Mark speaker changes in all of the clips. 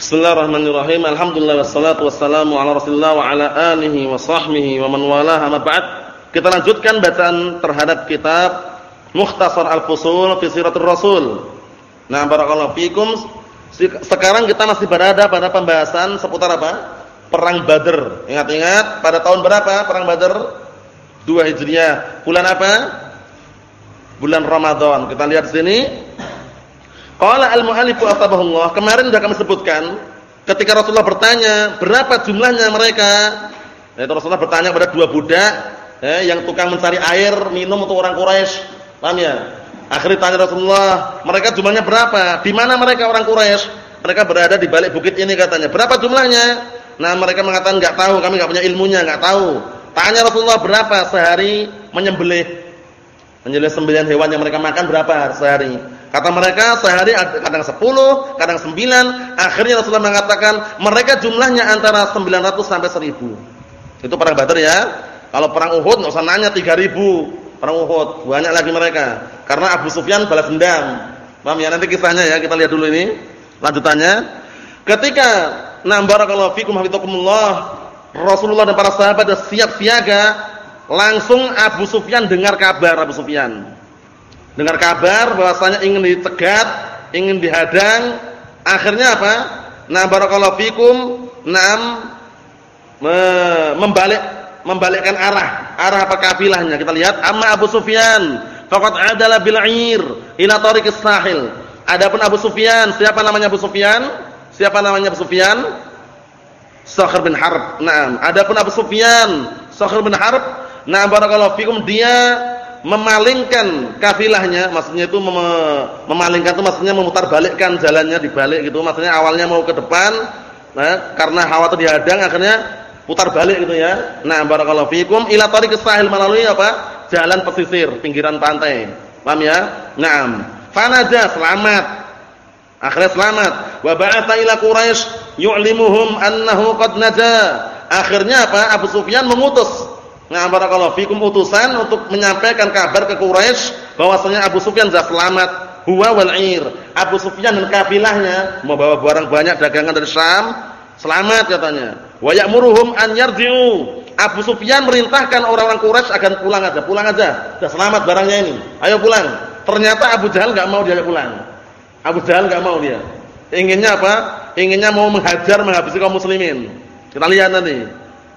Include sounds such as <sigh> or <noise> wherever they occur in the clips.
Speaker 1: Bismillahirrahmanirrahim. Alhamdulillah wassalatu wassalamu ala Rasulillah wa ala alihi wa sahbihi wa man walaha ma ba'd. Kita lanjutkan bacaan terhadap kitab Mukhtasar Al-Fusul fi Siratul Rasul. Nah, barakallahu fikum. Sekarang kita masih berada pada pembahasan seputar apa? Perang Badar. Ingat-ingat pada tahun berapa perang Badar? 2 Hijriah. Bulan apa? Bulan Ramadan. Kita lihat sini Qala al-mu'allifu asbahullah, kemarin sudah kami sebutkan ketika Rasulullah bertanya, berapa jumlahnya mereka? Yaitu Rasulullah bertanya kepada dua budak eh, yang tukang mencari air minum untuk orang Quraisy. Paham ya? Akhirnya tanya Rasulullah, mereka jumlahnya berapa? Di mana mereka orang Quraisy? Mereka berada di balik bukit ini katanya. Berapa jumlahnya? Nah, mereka mengatakan enggak tahu, kami enggak punya ilmunya, enggak tahu. Tanya Rasulullah berapa sehari menyembelih? Menyembelih sembilan hewan yang mereka makan berapa sehari? Kata mereka sehari kadang 10, kadang 9. Akhirnya Rasulullah mengatakan mereka jumlahnya antara 900 sampai 1000. Itu perang Badar ya. Kalau perang Uhud enggak usah nanya 3000. Perang Uhud banyak lagi mereka. Karena Abu Sufyan balas dendam. Paham ya? Nanti kisahnya ya, kita lihat dulu ini. Lanjutannya. Ketika na barakallahu fikum hafizakumullah, Rasulullah dan para sahabat siap siaga, langsung Abu Sufyan dengar kabar Abu Sufyan dengar kabar bahwasanya ingin dicegat, ingin dihadang, akhirnya apa? Nah, barakallahu fikum, nam membalik membalikkan arah, arah apa kafilahnya. Kita lihat amma Abu Sufyan faqad adala bil 'ir ila tariqis sahil. Adapun Abu Sufyan, siapa namanya Abu Sufyan? Siapa namanya Abu Sufyan? Sakhr bin Harb. Naam. Adapun Abu Sufyan, Sakhr bin Harb, nah barakallahu fikum dia memalingkan kafilahnya, maksudnya itu mem memalingkan itu maksudnya memutar balikkan jalannya dibalik gitu. Maksudnya awalnya mau ke depan, nah, karena hawa itu dihadang akhirnya putar balik gitu ya. Nah, barakallahu fikum ila tariqis sahil melalui apa? Jalan pesisir, pinggiran pantai. Paham ya? Naam. Fanaja selamat. Akhirnya selamat. Wa ba'atha ila Quraisy yu'limuhum annahu qad naja. Akhirnya apa? Abu Sufyan mengutus Nah, barakallahu fikum utusan untuk menyampaikan kabar ke Quraisy bahwasanya Abu Sufyan sudah selamat, huwa wal ir. Abu Sufyan dan kafilahnya membawa barang banyak dagangan dari Syam, selamat katanya. Wa ya'muruhum an yarji'u. Abu Sufyan merintahkan orang-orang Quraisy agar pulang aja, pulang aja. Sudah selamat barangnya ini. Ayo pulang. Ternyata Abu Jahal enggak mau dia pulang. Abu Jahal enggak mau dia. Inginnya apa? Inginnya mau menghajar menghabisi kaum muslimin. Kita lihat nanti.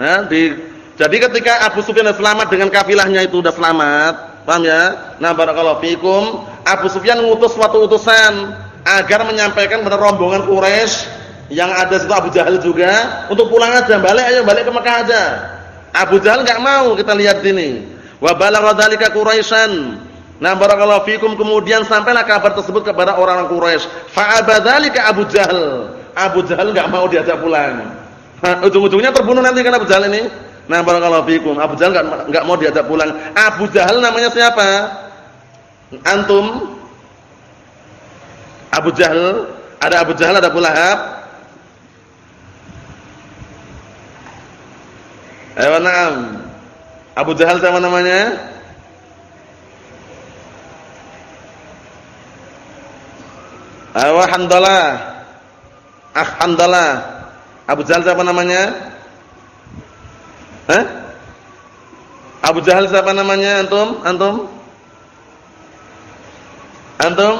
Speaker 1: Nah, di jadi ketika Abu Sufyan selamat dengan kafilahnya itu sudah selamat, paham ya? Nah, barakallahu fikum, Abu Sufyan mengutus suatu utusan agar menyampaikan kepada rombongan Quraisy yang ada situ Abu Jahal juga untuk pulang aja, balik ayo balik ke Mekah aja. Abu Jahal enggak mau, kita lihat sini. Wa balagha dzalika Quraisyan. Nah, barakallahu fikum kemudian sampailah kabar tersebut kepada orang-orang Quraisy. Fa abadzalika Abu Jahal. Abu Jahal enggak mau diajak pulang. Ujung-ujungnya terbunuh nanti kan Abu Jahal ini. Nah, barakallahu fikum. Abu Jahal enggak enggak mau diajak pulang. Abu Jahal namanya siapa? Antum? Abu Jahal, ada Abu Jahal, ada Abu Lahab. Ayo na'am. Abu Jahal siapa namanya? Ayo Handalah. Ah Handalah. Abu Jahal siapa namanya? Hah? Abu Jahal siapa namanya antum? Antum? Antum?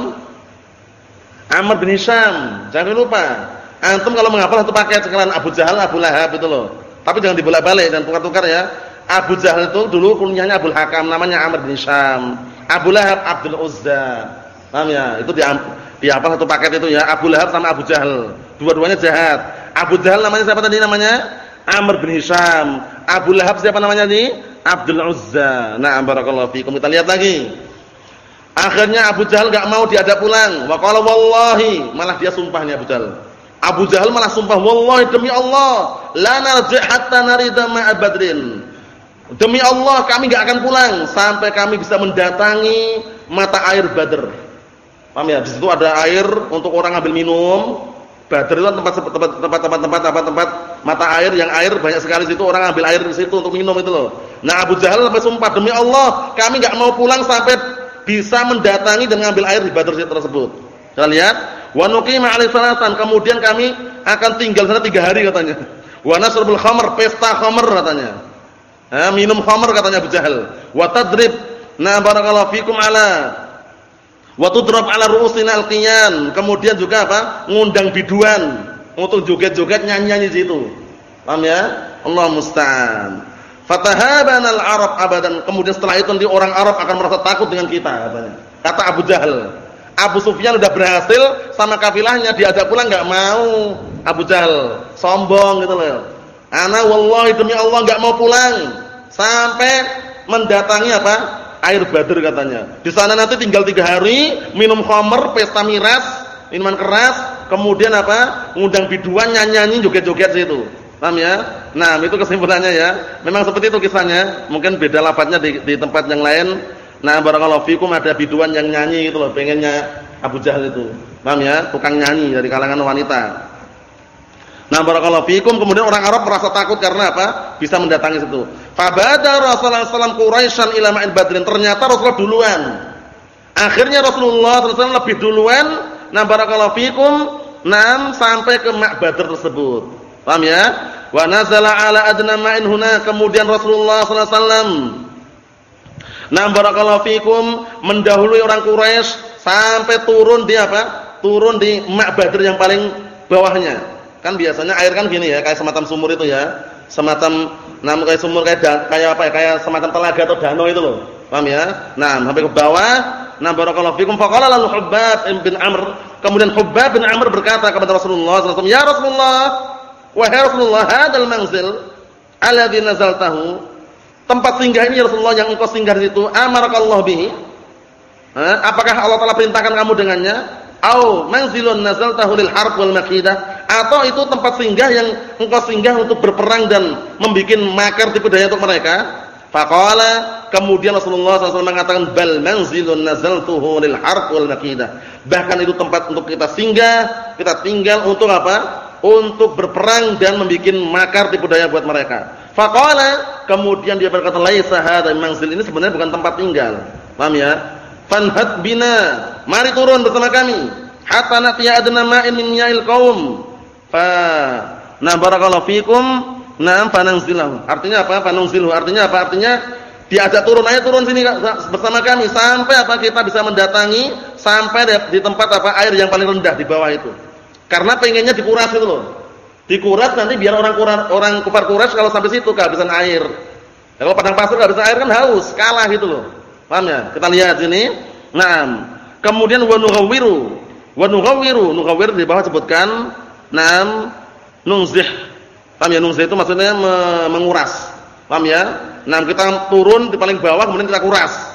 Speaker 1: Amr bin Hisham. Jangan lupa. Antum kalau menghafal satu paket sekarang Abu Jahal, Abu Lahab itu loh. Tapi jangan dibolak-balik dan tukar-tukar ya. Abu Jahal itu dulu kunyahnya Abu Hakam, namanya Amr bin Hisham. Abu Lahab Abdul Uzza. Paham ya? Itu di dihafal satu paket itu ya. Abu Lahab sama Abu Jahal. Dua-duanya jahat. Abu Jahal namanya siapa tadi namanya? Amr bin Hisham. Abu Lahab siapa namanya ini? Abdul Uzza. Nah, barakallahu fikum. Kita lihat lagi. Akhirnya Abu Jahal enggak mau diajak pulang. Wa qala wallahi, malah dia sumpah nih Abu Jahal. Abu Jahal malah sumpah, wallahi demi Allah, la narji' hatta narida ma'a Badrin. Demi Allah kami enggak akan pulang sampai kami bisa mendatangi mata air Badr. Paham ya? Di situ ada air untuk orang ambil minum, Badr itu kan tempat tempat tempat tempat tempat tempat tempat mata air yang air banyak sekali situ orang ambil air di situ untuk minum itu loh. Nah Abu Jahal sampai sumpah demi Allah kami nggak mau pulang sampai bisa mendatangi dan mengambil air di Badr tersebut. Kita lihat wa nuqima alaihi salatan kemudian kami akan tinggal sana tiga hari katanya. <laughs> Wa nasrul khamr, pesta khamr katanya. Minum khamr katanya Abu Jahal. Wa tadrib na barakallahu fikum ala wa tudrab ala ru'usina alqiyan. Kemudian juga apa? Ngundang biduan untuk joget-joget nyanyi-nyanyi situ. Paham ya? Allah musta'an. Fatahabana al-Arab abadan. Kemudian setelah itu nanti orang Arab akan merasa takut dengan kita. Kata Abu Jahal. Abu Sufyan udah berhasil sama kafilahnya diajak pulang enggak mau. Abu Jahal sombong gitu loh. Ana wallahi demi Allah enggak mau pulang sampai mendatangi apa? Air Badr katanya. Di sana nanti tinggal tiga hari, minum khamr, pesta miras, minuman keras, kemudian apa? Ngundang biduan, nyanyi-nyanyi, joget-joget situ. Paham ya? Nah, itu kesimpulannya ya. Memang seperti itu kisahnya. Mungkin beda lafadznya di, di tempat yang lain. Nah, barakallahu fikum ada biduan yang nyanyi gitu loh, pengennya Abu Jahal itu. Paham ya? Tukang nyanyi dari kalangan wanita. Nah barakallahu fikum kemudian orang Arab merasa takut karena apa? Bisa mendatangi situ. Fabada Rasulullah SAW Quraisyan ila ma'il Badrin. Ternyata Rasulullah duluan. Akhirnya Rasulullah SAW lebih duluan. Nah barakallahu fikum. Nam sampai ke Mak tersebut. Paham ya? Wa nazala ala adna ma'in huna. Kemudian Rasulullah SAW. Nah barakallahu fikum mendahului orang Quraisy sampai turun di apa? Turun di Mak yang paling bawahnya. Kan biasanya air kan gini ya, kayak semacam sumur itu ya. Semacam namun kayak sumur kayak kayak apa ya? Kayak semacam telaga atau danau itu loh. Paham ya? Nah, sampai ke bawah. Nah, barakallahu fikum faqala lalu Hubbab bin Amr. Kemudian Hubbab bin Amr berkata kepada Rasulullah sallallahu "Ya Rasulullah, wahai Rasulullah, hadzal manzil alladzi nazaltahu." Tempat singgah ini ya Rasulullah yang engkau singgah di situ, amarakallahu bihi. Apakah Allah telah perintahkan kamu dengannya? Au manzilun nazaltahu lil harb wal makidah atau itu tempat singgah yang engkau singgah untuk berperang dan membuat makar tipu daya untuk mereka? Faqala kemudian Rasulullah SAW mengatakan bal manzilun nazaltuhu lil harq wal makidah. Bahkan itu tempat untuk kita singgah kita tinggal untuk apa? Untuk berperang dan membuat makar tipu daya buat mereka. Faqala kemudian dia berkata laisa hadzal manzil. Ini sebenarnya bukan tempat tinggal. Paham ya? Fanhat bina. Mari turun bersama kami. Hatta natiya adna ma'in min ya'il qaum Fa nah barakallahu fikum. Nah, fananzilahu. Artinya apa? Fananzilahu. Artinya apa? Artinya diajak turun aja turun sini bersama kami sampai apa kita bisa mendatangi sampai di tempat apa air yang paling rendah di bawah itu. Karena pengennya dikuras itu loh. Dikuras nanti biar orang kuras, orang kufar Quraisy kalau sampai situ kehabisan air. Kalau padang pasir kehabisan air kan haus, kalah gitu loh. Paham ya? Kita lihat sini. Nah, kemudian wa nughawiru. Wa nughawir di bawah sebutkan Naam nungzih. Paham ya nungzih itu maksudnya me menguras. Paham ya? Nah, kita turun di paling bawah kemudian kita kuras.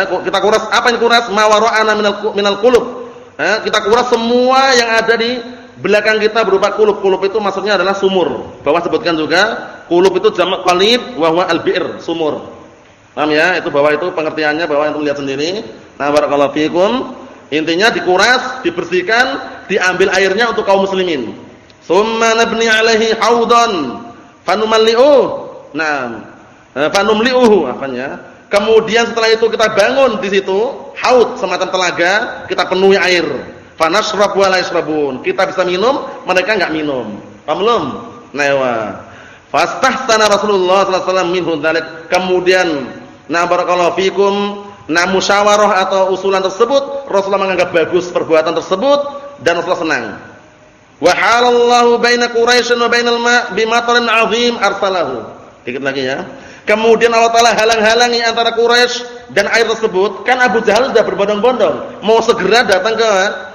Speaker 1: Kita kuras apa yang kuras? Mawara'ana minal minal qulub. Kita kuras semua yang ada di belakang kita berupa kulub. Kulub itu maksudnya adalah sumur. Bawah sebutkan juga kulub itu jamak qalib wa huwa al-bi'r, sumur. Paham ya? Itu bawah itu pengertiannya bawah yang lihat sendiri. Nah, barakallahu fikum. Intinya dikuras, dibersihkan, diambil airnya untuk kaum muslimin. Tsumma nabni alaihi haudan fanumalli'uh. Nah, eh, fanumli'uhu apanya? Kemudian setelah itu kita bangun di situ haud semacam telaga, kita penuhi air. Fanashrab wa la yashrabun. Kita bisa minum, mereka enggak minum. Paham belum? Nah, ya. Fastahsana Rasulullah sallallahu alaihi wasallam minhu dzalik. Kemudian, na barakallahu fikum Nah musyawarah atau usulan tersebut Rasulullah menganggap bagus perbuatan tersebut dan Rasulullah senang. Wa halallahu baina Quraisy wa bainal ma' bimatarin 'azim arsalahu. Dikit lagi ya. Kemudian Allah Taala halang-halangi antara Quraisy dan air tersebut. Kan Abu Jahal sudah berbondong-bondong mau segera datang ke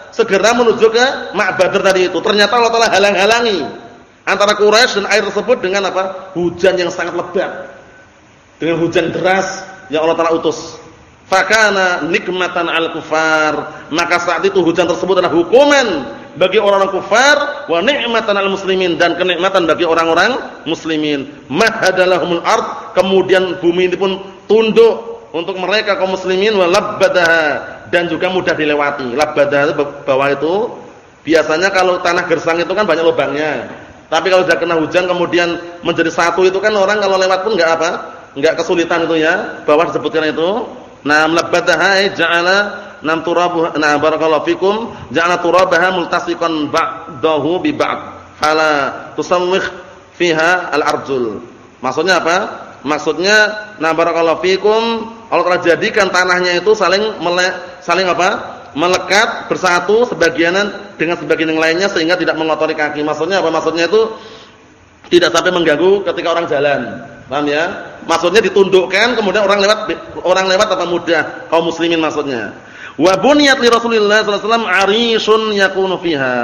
Speaker 1: segera menuju ke Ma'badr tadi itu. Ternyata Allah Taala halang-halangi antara Quraisy dan air tersebut dengan apa? Hujan yang sangat lebat. Dengan hujan deras yang Allah Taala utus. Fakana nikmatan al kufar. Maka saat itu hujan tersebut adalah hukuman bagi orang-orang kufar wa ni'matan al muslimin dan kenikmatan bagi orang-orang muslimin. Mahadalahumul ard. Kemudian bumi ini pun tunduk untuk mereka kaum muslimin wa labbadaha dan juga mudah dilewati. Labbadaha bawah itu biasanya kalau tanah gersang itu kan banyak lubangnya. Tapi kalau sudah kena hujan kemudian menjadi satu itu kan orang kalau lewat pun enggak apa? Enggak kesulitan itu ya. Bawah disebutkan itu Nah, labbataha ja'ala nam turabu nah barakallahu fikum ja'ala turabaha multasiqan ba'dahu bi ba'd fala tusawwikh fiha al-arjul. Maksudnya apa? Maksudnya na barakallahu fikum Allah telah jadikan tanahnya itu saling mele, saling apa? melekat bersatu sebagianan dengan sebagian yang lainnya sehingga tidak mengotori kaki. Maksudnya apa? Maksudnya itu tidak sampai mengganggu ketika orang jalan. Paham ya? Maksudnya ditundukkan kemudian orang lewat orang lewat apa mudah kaum muslimin maksudnya. Wa buniyat li Rasulillah sallallahu alaihi wasallam fiha.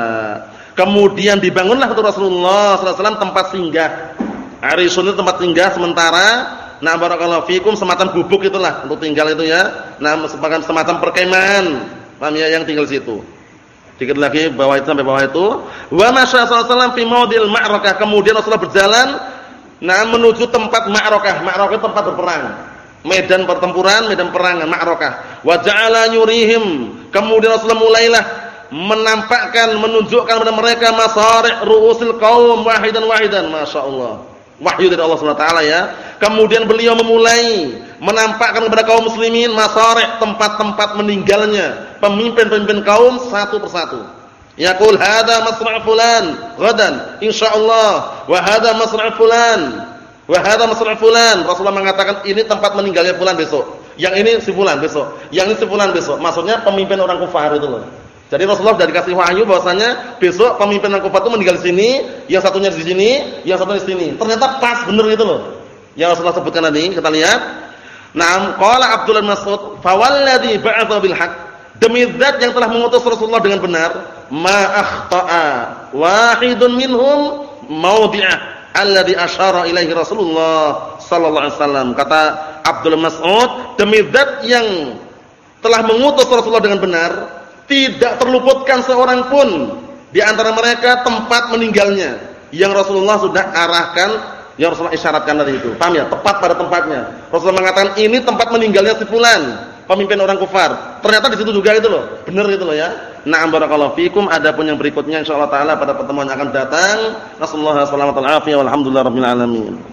Speaker 1: Kemudian dibangunlah untuk Rasulullah sallallahu alaihi wasallam tempat singgah. Arisun itu tempat singgah sementara. Nah barakallahu fikum semacam gubuk itulah untuk tinggal itu ya. Nah semacam semacam perkemahan. Paham ya yang tinggal situ. Dikit lagi bawah itu sampai bawah itu. Wa masya sallallahu fi maudil ma'rakah. Kemudian Rasulullah berjalan nah menuju tempat ma'rakah. Ma'rakah tempat berperang. Medan pertempuran, medan perangan, ma'rakah. Wa ja'ala yurihim. Kemudian Rasulullah mulailah menampakkan, menunjukkan kepada mereka masari' ru'usil qaum wahidan wahidan. Masyaallah wahyu dari Allah Subhanahu wa taala ya. Kemudian beliau memulai menampakkan kepada kaum muslimin masarih tempat-tempat meninggalnya pemimpin-pemimpin kaum satu persatu. Yaqul hadza masra' fulan ghadan insyaallah wa hadza masra' fulan wa hadza masra' fulan. Rasulullah mengatakan ini tempat meninggalnya fulan besok. Yang ini si fulan besok. Yang ini si fulan besok. Maksudnya pemimpin orang kafir itu loh. Jadi Rasulullah sudah dikasih wahyu bahwasanya besok pemimpin Kufah itu meninggal di sini, yang satunya di sini, yang satunya di sini. Ternyata pas benar gitu loh. Yang Rasulullah sebutkan tadi, kita lihat. Naam qala Abdullah Mas'ud, "Fawalladzi ba'atha bil haqq" Demi zat yang telah mengutus Rasulullah dengan benar, ma akhta'a wahidun minhum mawdi'ah alladhi asyara ilaihi Rasulullah sallallahu alaihi wasallam. Kata Abdullah Mas'ud, demi zat yang telah mengutus Rasulullah dengan benar, tidak terluputkan seorang pun di antara mereka tempat meninggalnya yang Rasulullah sudah arahkan, yang Rasulullah isyaratkan tadi itu. Paham ya? Tepat pada tempatnya. Rasulullah mengatakan ini tempat meninggalnya si fulan, pemimpin orang kafir. Ternyata di situ juga itu loh. Benar itu loh ya. Na'am barakallahu fikum. Adapun yang berikutnya insyaallah taala pada pertemuan yang akan datang. Nasallahu alaihi wasallam. Alhamdulillah alamin.